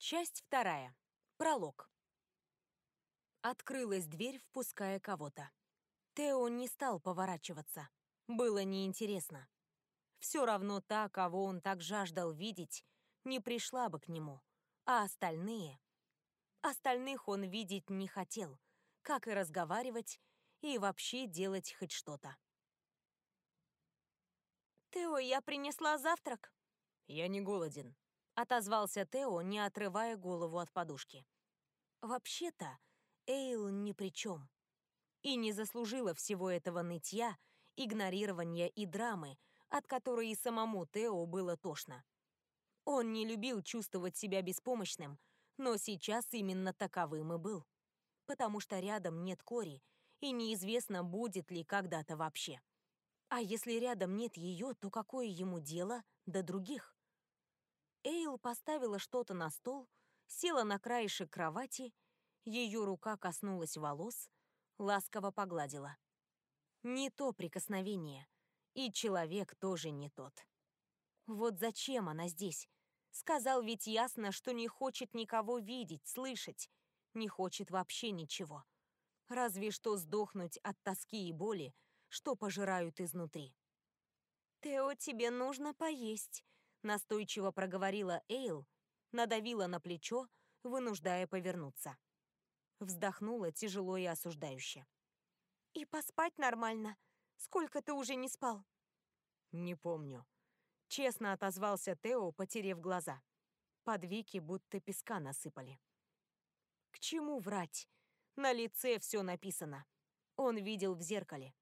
Часть вторая. Пролог. Открылась дверь, впуская кого-то. Тео не стал поворачиваться. Было неинтересно. Все равно та, кого он так жаждал видеть, не пришла бы к нему. А остальные... Остальных он видеть не хотел, как и разговаривать, и вообще делать хоть что-то. «Тео, я принесла завтрак». «Я не голоден», — отозвался Тео, не отрывая голову от подушки. Вообще-то, Эйл ни при чем. И не заслужила всего этого нытья, игнорирования и драмы, от которой и самому Тео было тошно. Он не любил чувствовать себя беспомощным, но сейчас именно таковым и был. Потому что рядом нет Кори, и неизвестно, будет ли когда-то вообще. А если рядом нет ее, то какое ему дело до других? Эйл поставила что-то на стол, села на краешек кровати, ее рука коснулась волос, ласково погладила. Не то прикосновение, и человек тоже не тот. Вот зачем она здесь? Сказал ведь ясно, что не хочет никого видеть, слышать, не хочет вообще ничего. Разве что сдохнуть от тоски и боли, что пожирают изнутри. «Тео, тебе нужно поесть», — настойчиво проговорила Эйл, надавила на плечо, вынуждая повернуться. Вздохнула тяжело и осуждающе. «И поспать нормально. Сколько ты уже не спал?» «Не помню», — честно отозвался Тео, потерев глаза. Под веки будто песка насыпали. К чему врать? На лице все написано. Он видел в зеркале.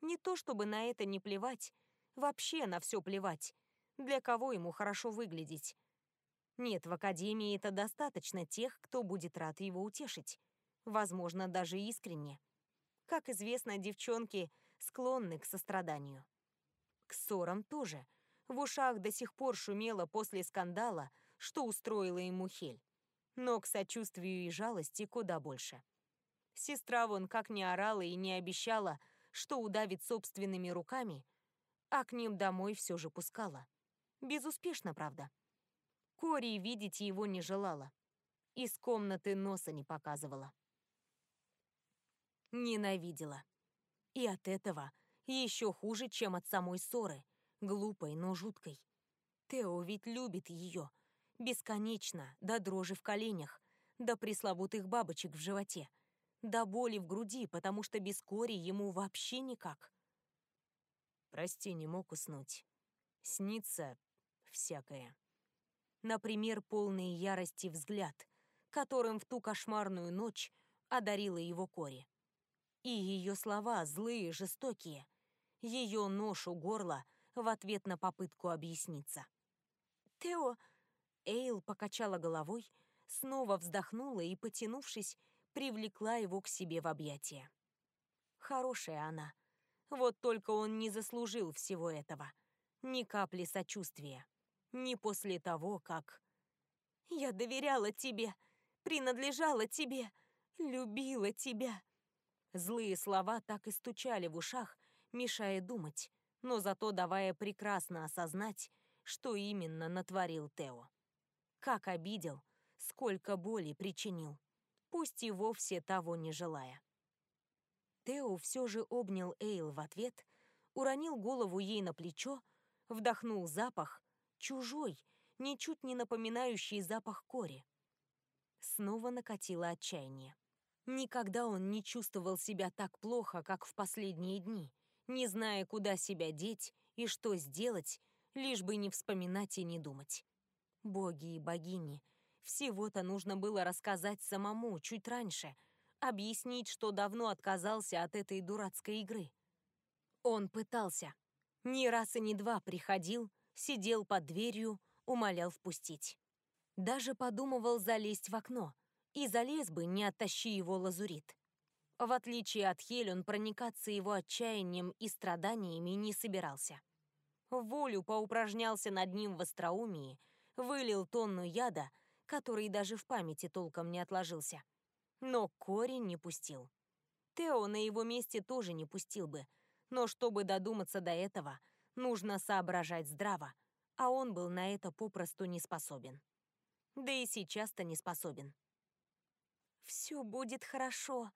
Не то чтобы на это не плевать, вообще на все плевать. Для кого ему хорошо выглядеть? Нет, в академии это достаточно тех, кто будет рад его утешить. Возможно, даже искренне. Как известно, девчонки склонны к состраданию. К ссорам тоже. В ушах до сих пор шумело после скандала, что устроила ему Хель. Но к сочувствию и жалости куда больше. Сестра вон как не орала и не обещала, что удавит собственными руками, а к ним домой все же пускала. Безуспешно, правда. Кори видеть его не желала. Из комнаты носа не показывала. Ненавидела. И от этого еще хуже, чем от самой ссоры, глупой, но жуткой. Тео ведь любит ее. Бесконечно, до дрожи в коленях, до пресловутых бабочек в животе до боли в груди, потому что без Кори ему вообще никак. Прости, не мог уснуть. Снится всякое. Например, полный ярости взгляд, которым в ту кошмарную ночь одарила его Кори. И ее слова злые, жестокие. Ее нож у горла в ответ на попытку объясниться. «Тео...» Эйл покачала головой, снова вздохнула и, потянувшись, привлекла его к себе в объятия. Хорошая она. Вот только он не заслужил всего этого. Ни капли сочувствия. Ни после того, как... «Я доверяла тебе, принадлежала тебе, любила тебя». Злые слова так и стучали в ушах, мешая думать, но зато давая прекрасно осознать, что именно натворил Тео. Как обидел, сколько боли причинил пусть и вовсе того не желая. Тео все же обнял Эйл в ответ, уронил голову ей на плечо, вдохнул запах, чужой, ничуть не напоминающий запах кори. Снова накатило отчаяние. Никогда он не чувствовал себя так плохо, как в последние дни, не зная, куда себя деть и что сделать, лишь бы не вспоминать и не думать. Боги и богини, всего-то нужно было рассказать самому чуть раньше, объяснить, что давно отказался от этой дурацкой игры. Он пытался. Ни раз и ни два приходил, сидел под дверью, умолял впустить. Даже подумывал залезть в окно. И залез бы, не оттащи его лазурит. В отличие от Хель, он проникаться его отчаянием и страданиями не собирался. Волю поупражнялся над ним в остроумии, вылил тонну яда, который даже в памяти толком не отложился. Но Кори не пустил. Тео на его месте тоже не пустил бы, но чтобы додуматься до этого, нужно соображать здраво, а он был на это попросту не способен. Да и сейчас-то не способен. «Все будет хорошо»,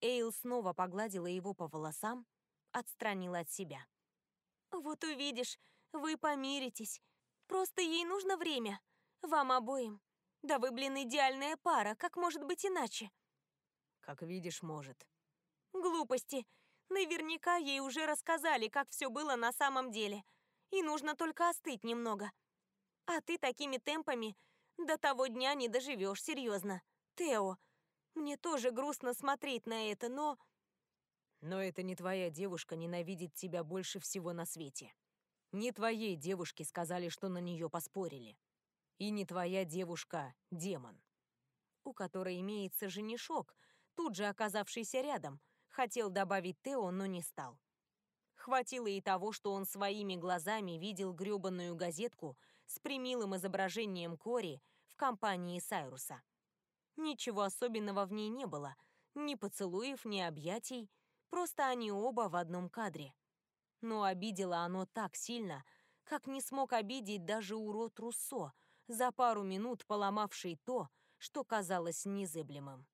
Эйл снова погладила его по волосам, отстранила от себя. «Вот увидишь, вы помиритесь. Просто ей нужно время. Вам обоим. Да вы, блин, идеальная пара, как может быть иначе?» «Как видишь, может». «Глупости. Наверняка ей уже рассказали, как все было на самом деле. И нужно только остыть немного. А ты такими темпами до того дня не доживешь, серьезно. Тео, мне тоже грустно смотреть на это, но... Но это не твоя девушка ненавидит тебя больше всего на свете. Не твоей девушке сказали, что на нее поспорили. И не твоя девушка — демон. У которой имеется женишок, тут же оказавшийся рядом. Хотел добавить Тео, но не стал. Хватило и того, что он своими глазами видел грёбаную газетку с примилым изображением Кори в компании Сайруса. Ничего особенного в ней не было. Ни поцелуев, ни объятий. Просто они оба в одном кадре. Но обидело оно так сильно, как не смог обидеть даже урод Руссо, за пару минут поломавший то, что казалось незыблемым.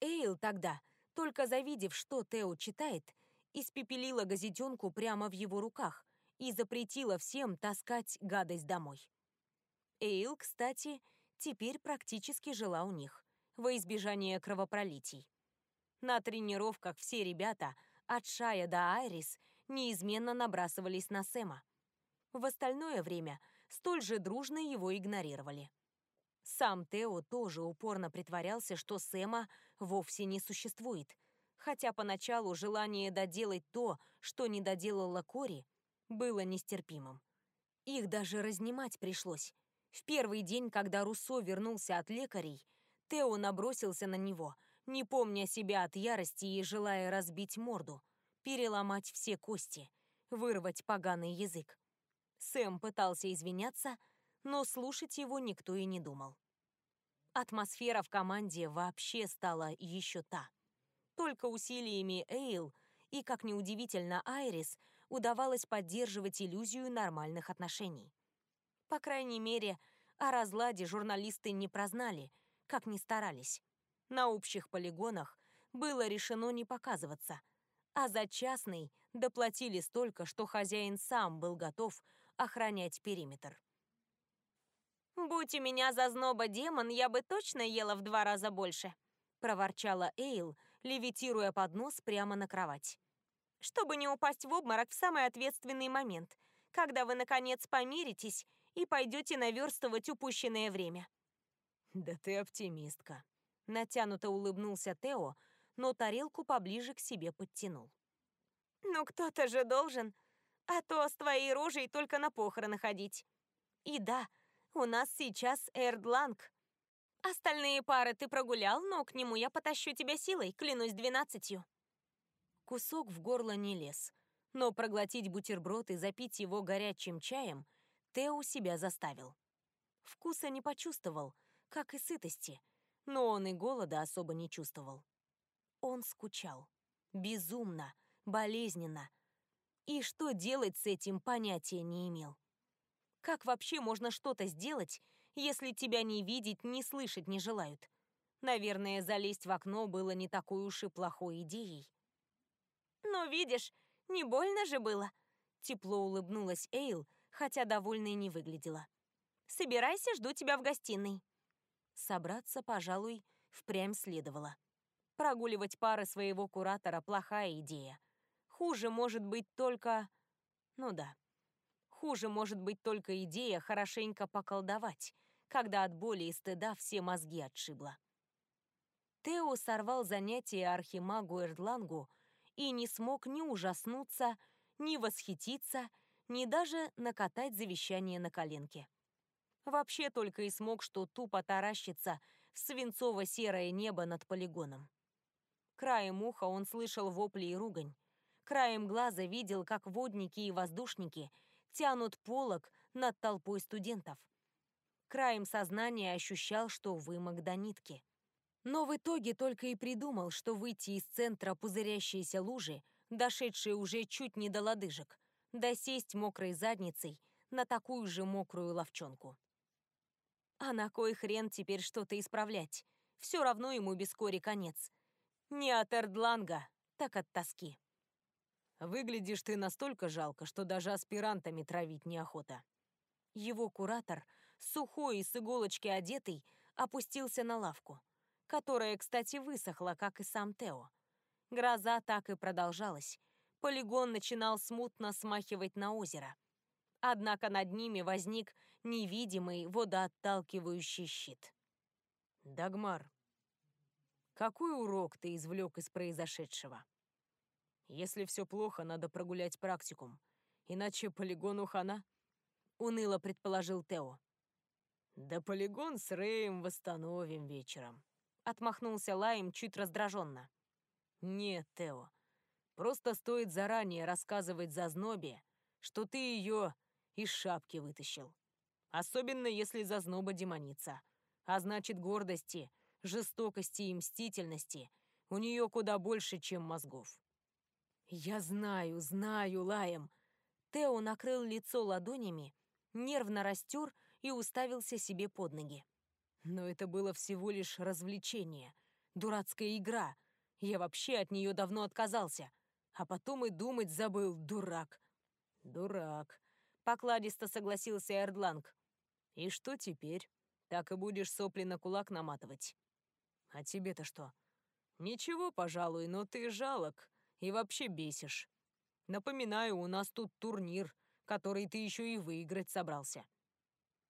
Эйл тогда, только завидев, что Тео читает, испепелила газетенку прямо в его руках и запретила всем таскать гадость домой. Эйл, кстати, теперь практически жила у них, во избежание кровопролитий. На тренировках все ребята, от Шая до Айрис, неизменно набрасывались на Сэма. В остальное время столь же дружно его игнорировали. Сам Тео тоже упорно притворялся, что Сэма вовсе не существует, хотя поначалу желание доделать то, что не доделала Кори, было нестерпимым. Их даже разнимать пришлось, в первый день, когда Руссо вернулся от лекарей, Тео набросился на него, не помня себя от ярости и желая разбить морду, переломать все кости, вырвать поганый язык. Сэм пытался извиняться, но слушать его никто и не думал. Атмосфера в команде вообще стала еще та. Только усилиями Эйл и, как неудивительно, Айрис удавалось поддерживать иллюзию нормальных отношений. По крайней мере, о разладе журналисты не прознали, как ни старались. На общих полигонах было решено не показываться, а за частный доплатили столько, что хозяин сам был готов охранять периметр. «Будь у меня зазноба демон, я бы точно ела в два раза больше», проворчала Эйл, левитируя поднос прямо на кровать. «Чтобы не упасть в обморок в самый ответственный момент, когда вы, наконец, помиритесь и пойдете наверстывать упущенное время. Да ты оптимистка. Натянуто улыбнулся Тео, но тарелку поближе к себе подтянул. Ну кто-то же должен, а то с твоей рожей только на похороны ходить. И да, у нас сейчас Эрдланг. Остальные пары ты прогулял, но к нему я потащу тебя силой, клянусь двенадцатью. Кусок в горло не лез, но проглотить бутерброд и запить его горячим чаем – Тео себя заставил. Вкуса не почувствовал, как и сытости, но он и голода особо не чувствовал. Он скучал. Безумно, болезненно. И что делать с этим, понятия не имел. Как вообще можно что-то сделать, если тебя не видеть, не слышать не желают? Наверное, залезть в окно было не такой уж и плохой идеей. «Ну, видишь, не больно же было», — тепло улыбнулась Эйл, хотя довольной не выглядела. «Собирайся, жду тебя в гостиной». Собраться, пожалуй, впрямь следовало. Прогуливать пары своего куратора – плохая идея. Хуже может быть только... Ну да. Хуже может быть только идея хорошенько поколдовать, когда от боли и стыда все мозги отшибло. Тео сорвал занятие архимагу Эрдлангу и не смог ни ужаснуться, ни восхититься, ни даже накатать завещание на коленке. Вообще только и смог что тупо таращиться в свинцово-серое небо над полигоном. Краем уха он слышал вопли и ругань. Краем глаза видел, как водники и воздушники тянут полог над толпой студентов. Краем сознания ощущал, что вымок до нитки. Но в итоге только и придумал, что выйти из центра пузырящейся лужи, дошедшей уже чуть не до лодыжек, да сесть мокрой задницей на такую же мокрую ловчонку. А на кой хрен теперь что-то исправлять? Все равно ему без кори конец. Не от Эрдланга, так от тоски. Выглядишь ты настолько жалко, что даже аспирантами травить неохота. Его куратор, сухой и с иголочки одетый, опустился на лавку, которая, кстати, высохла, как и сам Тео. Гроза так и продолжалась. Полигон начинал смутно смахивать на озеро. Однако над ними возник невидимый водоотталкивающий щит. «Дагмар, какой урок ты извлек из произошедшего? Если все плохо, надо прогулять практикум, иначе полигону хана», — уныло предположил Тео. «Да полигон с Рэем восстановим вечером», — отмахнулся Лаем чуть раздраженно. «Нет, Тео, просто стоит заранее рассказывать Зазнобе, что ты ее из шапки вытащил. Особенно если Зазноба демоница. А значит, гордости, жестокости и мстительности у нее куда больше, чем мозгов. «Я знаю, знаю, Лаем!» Тео накрыл лицо ладонями, нервно растер и уставился себе под ноги. Но это было всего лишь развлечение, дурацкая игра. Я вообще от нее давно отказался. А потом и думать забыл, дурак. Дурак. Покладисто согласился Эрдланг. И что теперь? Так и будешь сопли на кулак наматывать. А тебе-то что? Ничего, пожалуй, но ты жалок и вообще бесишь. Напоминаю, у нас тут турнир, который ты еще и выиграть собрался.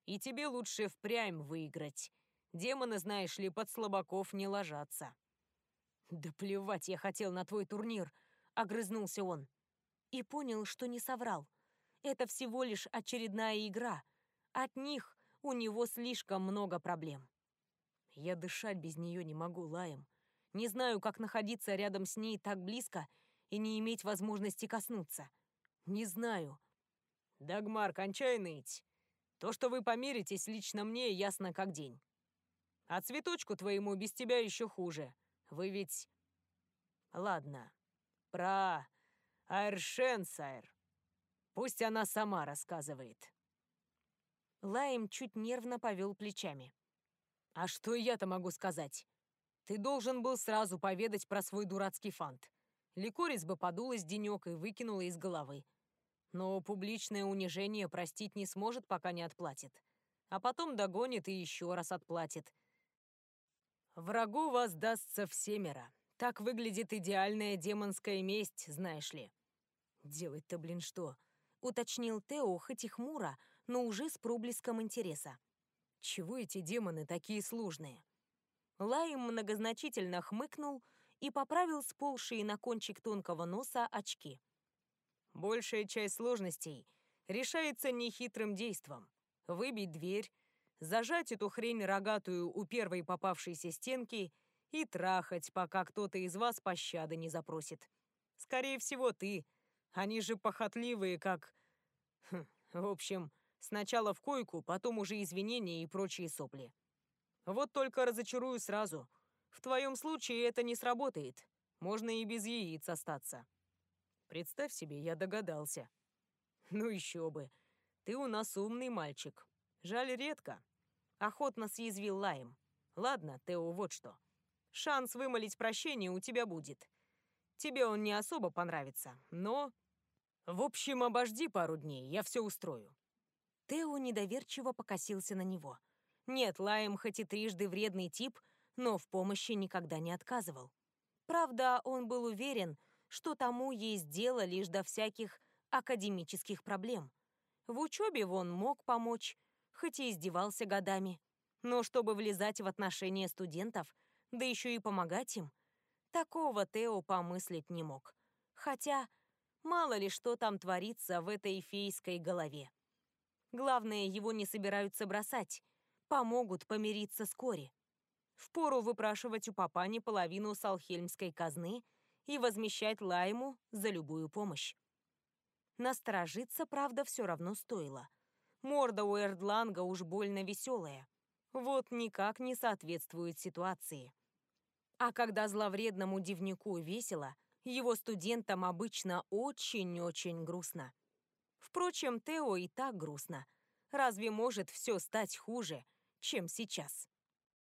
И тебе лучше впрямь выиграть. Демоны, знаешь ли, под слабаков не ложатся. «Да плевать я хотел на твой турнир», — огрызнулся он. И понял, что не соврал. Это всего лишь очередная игра. От них у него слишком много проблем. Я дышать без нее не могу, Лаем. Не знаю, как находиться рядом с ней так близко и не иметь возможности коснуться. Не знаю. Дагмар, кончай ныть. То, что вы помиритесь, лично мне ясно как день. А цветочку твоему без тебя еще хуже. Вы ведь... Ладно. Про Айршенсайр. Пусть она сама рассказывает. Лаем чуть нервно повел плечами. А что я-то могу сказать? Ты должен был сразу поведать про свой дурацкий фант. Ликорис бы подулась денек и выкинула из головы. Но публичное унижение простить не сможет, пока не отплатит. А потом догонит и еще раз отплатит. Врагу воздастся всемеро. Так выглядит идеальная демонская месть, знаешь ли. Делать-то, блин, что? Уточнил Тео, хоть и хмуро, но уже с проблеском интереса. Чего эти демоны такие сложные? Лайм многозначительно хмыкнул и поправил сползшие на кончик тонкого носа очки. Большая часть сложностей решается нехитрым действом. Выбить дверь, зажать эту хрень рогатую у первой попавшейся стенки и трахать, пока кто-то из вас пощады не запросит. Скорее всего, ты. Они же похотливые, как... Хм, в общем, сначала в койку, потом уже извинения и прочие сопли. Вот только разочарую сразу. В твоем случае это не сработает. Можно и без яиц остаться. Представь себе, я догадался. Ну еще бы. Ты у нас умный мальчик. Жаль, редко. Охотно съязвил Лаем. Ладно, Тео, вот что. Шанс вымолить прощение у тебя будет. Тебе он не особо понравится, но... В общем, обожди пару дней, я все устрою. Тео недоверчиво покосился на него. Нет, Лаем хоть и трижды вредный тип, но в помощи никогда не отказывал. Правда, он был уверен, что тому есть дело лишь до всяких академических проблем. В учебе вон мог помочь, хоть и издевался годами. Но чтобы влезать в отношения студентов, да еще и помогать им, такого Тео помыслить не мог. Хотя, мало ли что там творится в этой фейской голове. Главное, его не собираются бросать, помогут помириться с Кори. Впору выпрашивать у папани половину салхельмской казны и возмещать Лайму за любую помощь. Насторожиться, правда, все равно стоило. Морда у Эрдланга уж больно веселая. Вот никак не соответствует ситуации. А когда зловредному дивнику весело, его студентам обычно очень-очень грустно. Впрочем, Тео и так грустно. Разве может все стать хуже, чем сейчас.